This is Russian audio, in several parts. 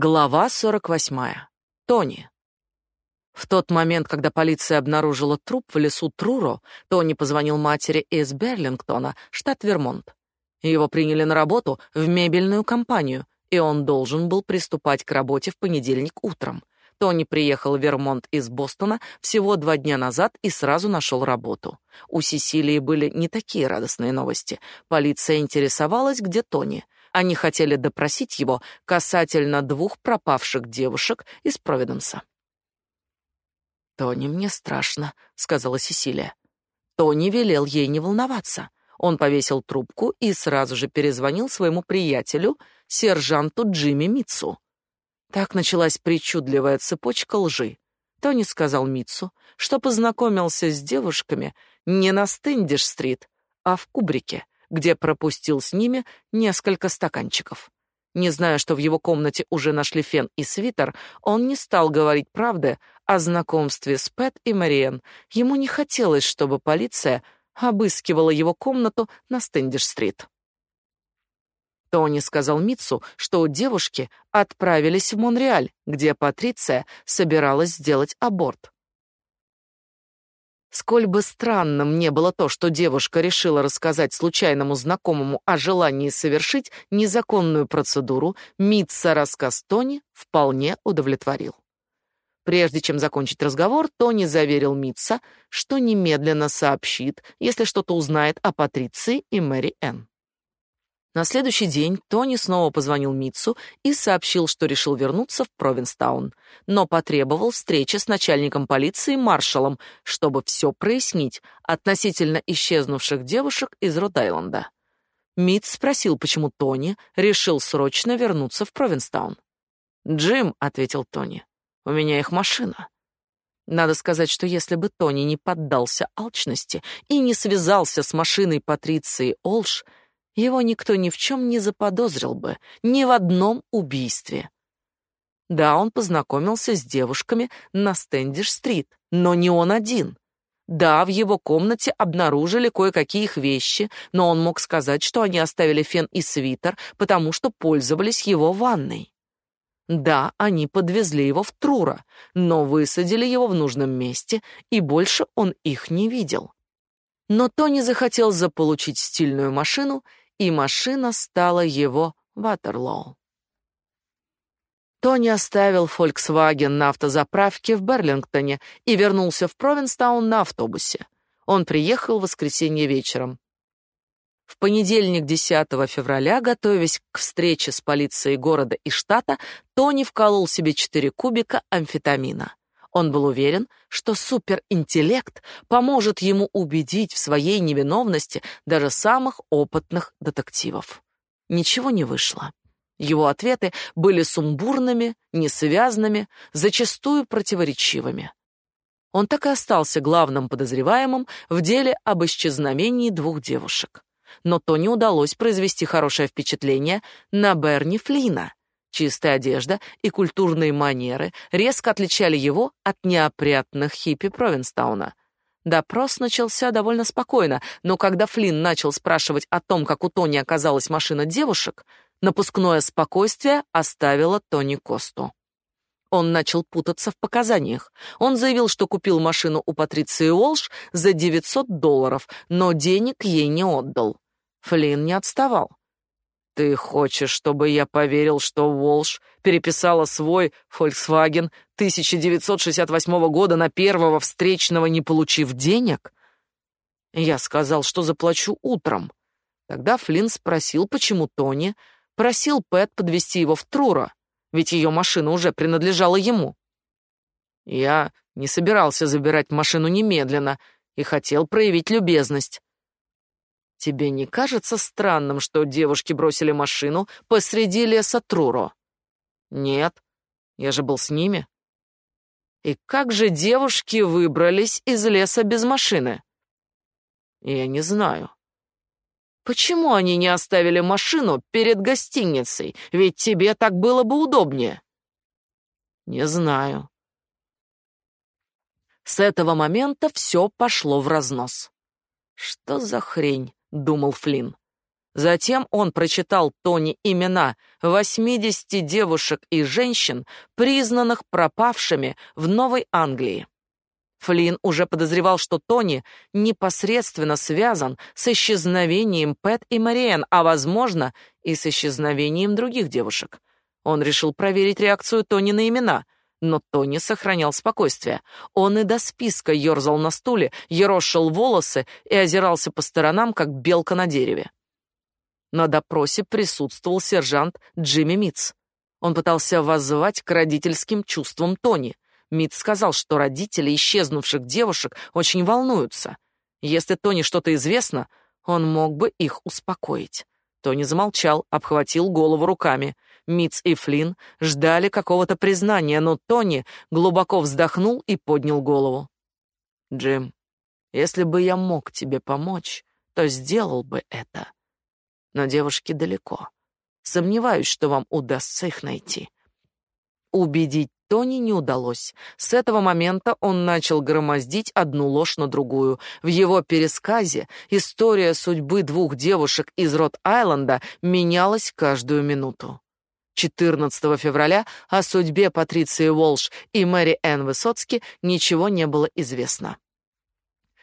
Глава 48. Тони. В тот момент, когда полиция обнаружила труп в лесу Труро, Тони позвонил матери из Берлингтона, штат Вермонт. Его приняли на работу в мебельную компанию, и он должен был приступать к работе в понедельник утром. Тони приехал в Вермонт из Бостона всего два дня назад и сразу нашел работу. У Сесилии были не такие радостные новости. Полиция интересовалась, где Тони — они хотели допросить его касательно двух пропавших девушек из Провиденса. «Тони, мне страшно», — сказала Сесилия. Тони велел ей не волноваться. Он повесил трубку и сразу же перезвонил своему приятелю, сержанту Джимми Митсу. Так началась причудливая цепочка лжи. Тони сказал Митсу, что познакомился с девушками не на Стендиш-стрит, а в Кубрике, где пропустил с ними несколько стаканчиков. Не зная, что в его комнате уже нашли фен и свитер, он не стал говорить правды о знакомстве с Пэт и Мариен. Ему не хотелось, чтобы полиция обыскивала его комнату на Стендиш-стрит. Тони сказал Митсу, что девушки отправились в Монреаль, где Патриция собиралась сделать аборт. Сколь бы странным не было то, что девушка решила рассказать случайному знакомому о желании совершить незаконную процедуру, Митца рассказ Тони вполне удовлетворил. Прежде чем закончить разговор, Тони заверил Митца, что немедленно сообщит, если что-то узнает о Патриции и Мэри Энн. На следующий день Тони снова позвонил Митсу и сообщил, что решил вернуться в Провинстаун, но потребовал встречи с начальником полиции маршалом, чтобы все прояснить относительно исчезнувших девушек из Род-Айленда. Митс спросил, почему Тони решил срочно вернуться в Провинстаун. «Джим», — ответил Тони, — «у меня их машина». Надо сказать, что если бы Тони не поддался алчности и не связался с машиной Патриции Олш, его никто ни в чем не заподозрил бы, ни в одном убийстве. Да, он познакомился с девушками на Стендиш-стрит, но не он один. Да, в его комнате обнаружили кое-какие их вещи, но он мог сказать, что они оставили фен и свитер, потому что пользовались его ванной. Да, они подвезли его в Трура, но высадили его в нужном месте, и больше он их не видел. Но Тони захотел заполучить стильную машину и машина стала его Ватерлоу. Тони оставил Volkswagen на автозаправке в Берлингтоне и вернулся в Провинстаун на автобусе. Он приехал в воскресенье вечером. В понедельник, 10 февраля, готовясь к встрече с полицией города и штата, Тони вколол себе 4 кубика амфетамина. Он был уверен, что суперинтеллект поможет ему убедить в своей невиновности даже самых опытных детективов. Ничего не вышло. Его ответы были сумбурными, несвязными, зачастую противоречивыми. Он так и остался главным подозреваемым в деле об исчезновении двух девушек. Но то не удалось произвести хорошее впечатление на Берни Флина, Чистая одежда и культурные манеры резко отличали его от неопрятных хиппи Провинстауна. Допрос начался довольно спокойно, но когда Флинн начал спрашивать о том, как у Тони оказалась машина девушек, напускное спокойствие оставило Тони Косту. Он начал путаться в показаниях. Он заявил, что купил машину у Патриции Уолш за 900 долларов, но денег ей не отдал. Флинн не отставал. Ты хочешь, чтобы я поверил, что Волш переписала свой Volkswagen 1968 года на первого встречного, не получив денег? Я сказал, что заплачу утром. Тогда Флинн спросил, почему Тони просил Пэт подвести его в Трура, ведь ее машина уже принадлежала ему. Я не собирался забирать машину немедленно и хотел проявить любезность. Тебе не кажется странным, что девушки бросили машину посреди леса Труро? Нет, я же был с ними. И как же девушки выбрались из леса без машины? Я не знаю. Почему они не оставили машину перед гостиницей? Ведь тебе так было бы удобнее. Не знаю. С этого момента все пошло в разнос. Что за хрень? Думал Флинн. Затем он прочитал Тони имена 80 девушек и женщин, признанных пропавшими в Новой Англии. Флинн уже подозревал, что Тони непосредственно связан с исчезновением Пэт и Мариэн, а, возможно, и с исчезновением других девушек. Он решил проверить реакцию Тони на имена, но Тони сохранял спокойствие. Он и до списка ерзал на стуле, ерошил волосы и озирался по сторонам, как белка на дереве. На допросе присутствовал сержант Джимми Митц. Он пытался воззвать к родительским чувствам Тони. Митц сказал, что родители исчезнувших девушек очень волнуются. Если Тони что-то известно, он мог бы их успокоить. Тони замолчал, обхватил голову руками. Митц и Флинн ждали какого-то признания, но Тони глубоко вздохнул и поднял голову. «Джим, если бы я мог тебе помочь, то сделал бы это но девушки далеко. Сомневаюсь, что вам удастся их найти. Убедить Тони не удалось. С этого момента он начал громоздить одну ложь на другую. В его пересказе история судьбы двух девушек из Рот-Айленда менялась каждую минуту. 14 февраля о судьбе Патриции Уолш и Мэри Энн Высоцки ничего не было известно.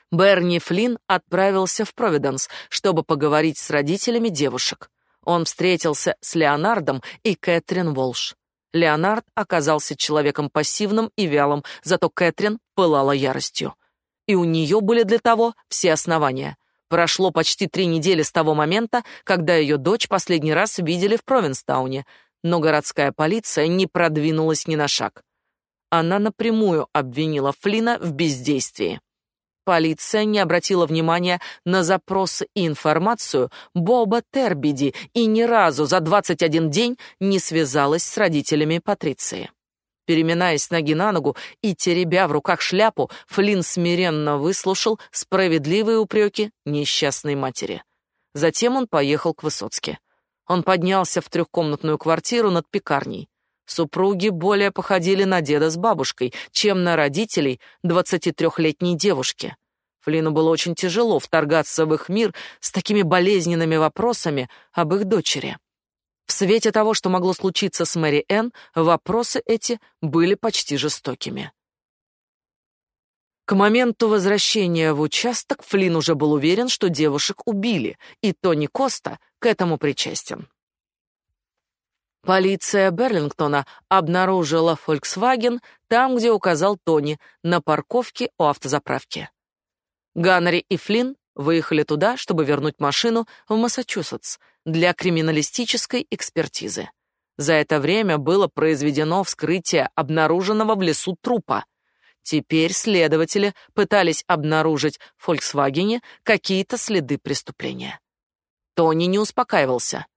Берни Флинн отправился в Провиденс, чтобы поговорить с родителями девушек. Он встретился с Леонардом и Кэтрин Волш. Леонард оказался человеком пассивным и вялым, зато Кэтрин пылала яростью. И у нее были для того все основания. Прошло почти три недели с того момента, когда ее дочь последний раз видели в Провинстауне, но городская полиция не продвинулась ни на шаг. Она напрямую обвинила Флина в бездействии. Полиция не обратила внимания на запросы и информацию Боба Тербиди и ни разу за 21 день не связалась с родителями Патриции. Переминаясь ноги на ногу и теребя в руках шляпу, Флинн смиренно выслушал справедливые упреки несчастной матери. Затем он поехал к Высоцке. Он поднялся в трехкомнатную квартиру над пекарней. Супруги более походили на деда с бабушкой, чем на родителей 23-летней девушки. Флину было очень тяжело вторгаться в их мир с такими болезненными вопросами об их дочери. В свете того, что могло случиться с Мэри Энн, вопросы эти были почти жестокими. К моменту возвращения в участок Флин уже был уверен, что девушек убили, и Тони Коста к этому причастен. Полиция Берлингтона обнаружила Volkswagen там, где указал Тони, на парковке у автозаправки. Ганнери и Флинн выехали туда, чтобы вернуть машину в Массачусетс для криминалистической экспертизы. За это время было произведено вскрытие обнаруженного в лесу трупа. Теперь следователи пытались обнаружить в Volkswagen какие-то следы преступления. Тони не успокаивался.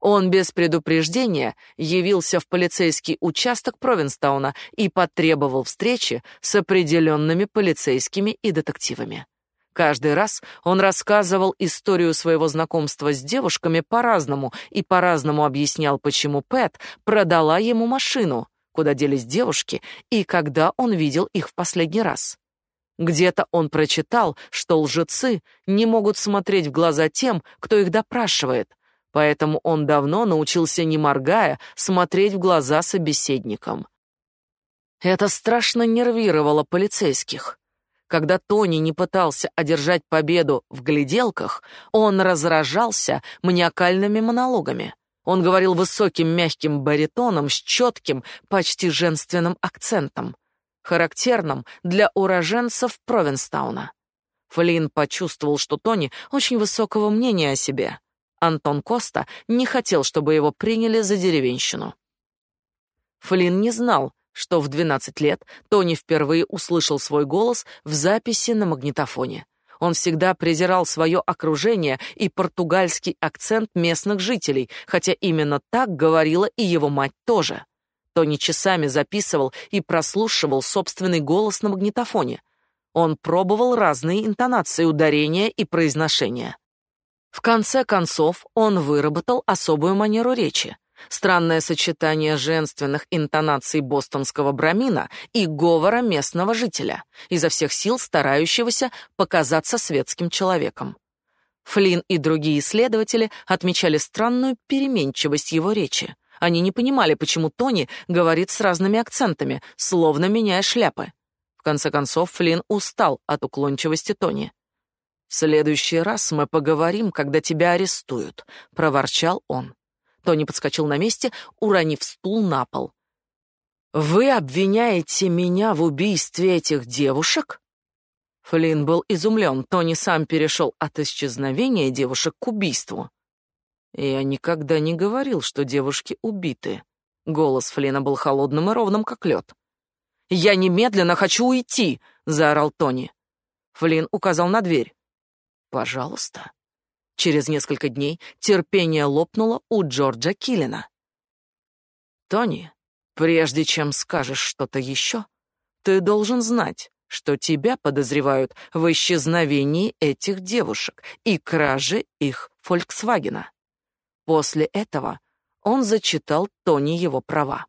Он без предупреждения явился в полицейский участок Провинстауна и потребовал встречи с определенными полицейскими и детективами. Каждый раз он рассказывал историю своего знакомства с девушками по-разному и по-разному объяснял, почему Пэт продала ему машину, куда делись девушки и когда он видел их в последний раз. Где-то он прочитал, что лжецы не могут смотреть в глаза тем, кто их допрашивает, поэтому он давно научился, не моргая, смотреть в глаза собеседникам. Это страшно нервировало полицейских. Когда Тони не пытался одержать победу в гляделках, он разражался маниакальными монологами. Он говорил высоким мягким баритоном с четким, почти женственным акцентом, характерным для уроженцев Провинстауна. Флинн почувствовал, что Тони очень высокого мнения о себе. Антон Коста не хотел, чтобы его приняли за деревенщину. Флинн не знал, что в 12 лет Тони впервые услышал свой голос в записи на магнитофоне. Он всегда презирал свое окружение и португальский акцент местных жителей, хотя именно так говорила и его мать тоже. Тони часами записывал и прослушивал собственный голос на магнитофоне. Он пробовал разные интонации, ударения и произношения. В конце концов, он выработал особую манеру речи. Странное сочетание женственных интонаций бостонского брамина и говора местного жителя, изо всех сил старающегося показаться светским человеком. Флинн и другие исследователи отмечали странную переменчивость его речи. Они не понимали, почему Тони говорит с разными акцентами, словно меняя шляпы. В конце концов, Флинн устал от уклончивости Тони. «В следующий раз мы поговорим, когда тебя арестуют», — проворчал он. Тони подскочил на месте, уронив стул на пол. «Вы обвиняете меня в убийстве этих девушек?» Флинн был изумлен. Тони сам перешел от исчезновения девушек к убийству. «Я никогда не говорил, что девушки убиты». Голос Флина был холодным и ровным, как лед. «Я немедленно хочу уйти!» — заорал Тони. Флин указал на дверь. «Пожалуйста». Через несколько дней терпение лопнуло у Джорджа Киллина. «Тони, прежде чем скажешь что-то еще, ты должен знать, что тебя подозревают в исчезновении этих девушек и краже их Фольксвагена». После этого он зачитал Тони его права.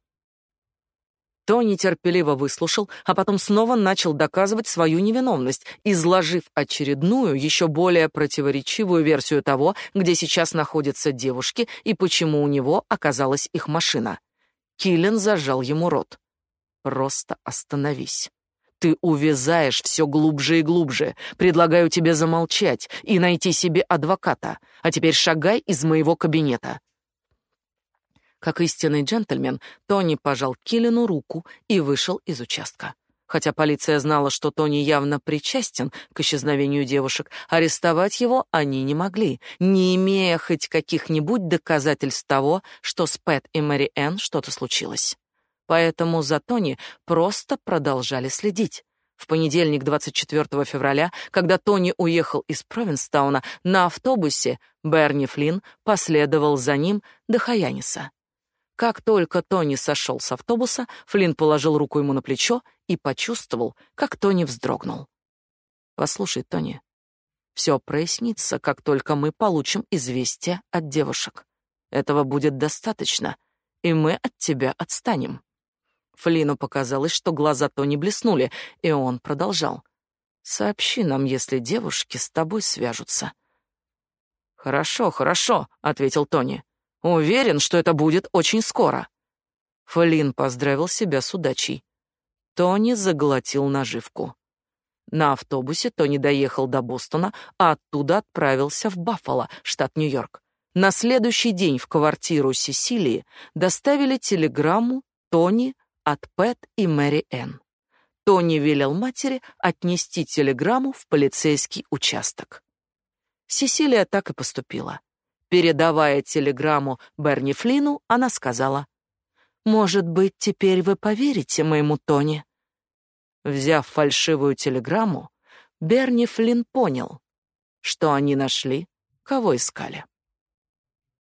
Тони терпеливо выслушал, а потом снова начал доказывать свою невиновность, изложив очередную, еще более противоречивую версию того, где сейчас находятся девушки и почему у него оказалась их машина. Киллен зажал ему рот. «Просто остановись. Ты увязаешь все глубже и глубже. Предлагаю тебе замолчать и найти себе адвоката. А теперь шагай из моего кабинета. Как истинный джентльмен, Тони пожал Киллину руку и вышел из участка. Хотя полиция знала, что Тони явно причастен к исчезновению девушек, арестовать его они не могли, не имея хоть каких-нибудь доказательств того, что с Пэт и Мэри Энн что-то случилось. Поэтому за Тони просто продолжали следить. В понедельник, 24 февраля, когда Тони уехал из Провинстауна на автобусе, Берни Флинн последовал за ним до Хаяниса. Как только Тони сошел с автобуса, Флинн положил руку ему на плечо и почувствовал, как Тони вздрогнул. «Послушай, Тони, все прояснится, как только мы получим известие от девушек. Этого будет достаточно, и мы от тебя отстанем». Флину показалось, что глаза Тони блеснули, и он продолжал. «Сообщи нам, если девушки с тобой свяжутся». «Хорошо, хорошо», — ответил Тони. Уверен, что это будет очень скоро. Флин поздравил себя с удачей. Тони заглотил наживку. На автобусе Тони доехал до Бостона, а оттуда отправился в Баффало, штат Нью-Йорк. На следующий день в квартиру Сесилии доставили телеграмму Тони от Пэт и Мэри Энн. Тони велел матери отнести телеграмму в полицейский участок. Сесилия так и поступила. Передавая телеграмму Берни Флину, она сказала: "Может быть, теперь вы поверите моему Тони?" Взяв фальшивую телеграмму, Берни Флин понял, что они нашли, кого искали.